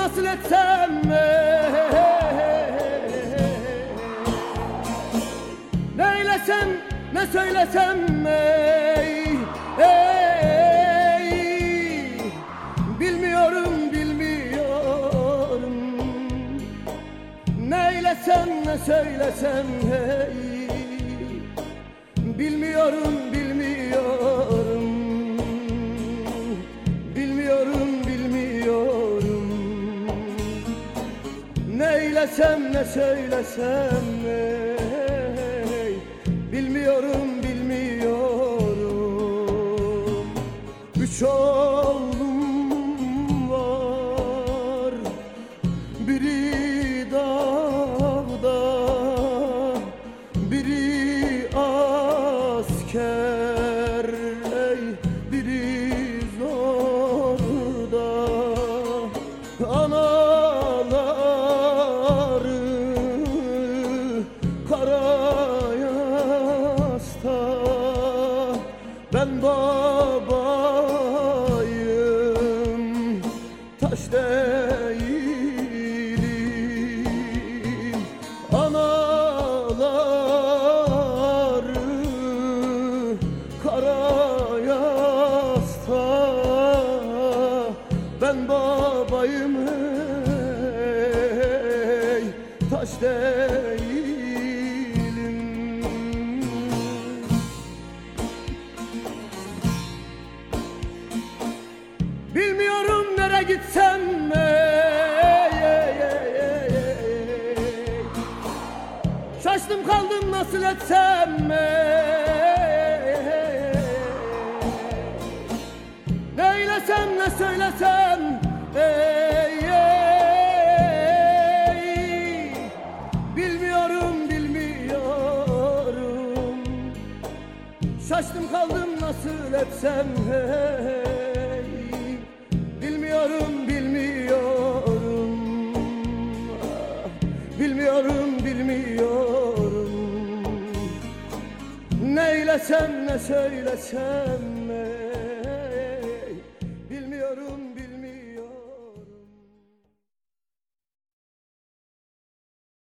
Nasıl etsem ey. Ne söylesem ey. ey. Bilmiyorum bilmiyorum Neylesem ne söylesem hey bilmiyorum Neylesem ne söylesem hey Bilmiyorum bilmiyorum. Üç oğlum var. Biri dağda, biri asker, ben babayım taş değilim. Anaları kara yasta. Ben babayım ey taş değilim Gitsem ey. Şaştım kaldım nasıl etsem ey. Neylesem ne söylesem ey, ey. Bilmiyorum bilmiyorum Şaştım kaldım nasıl etsem hey Bilmiyorum bilmiyorum. Neylesem ne söylesem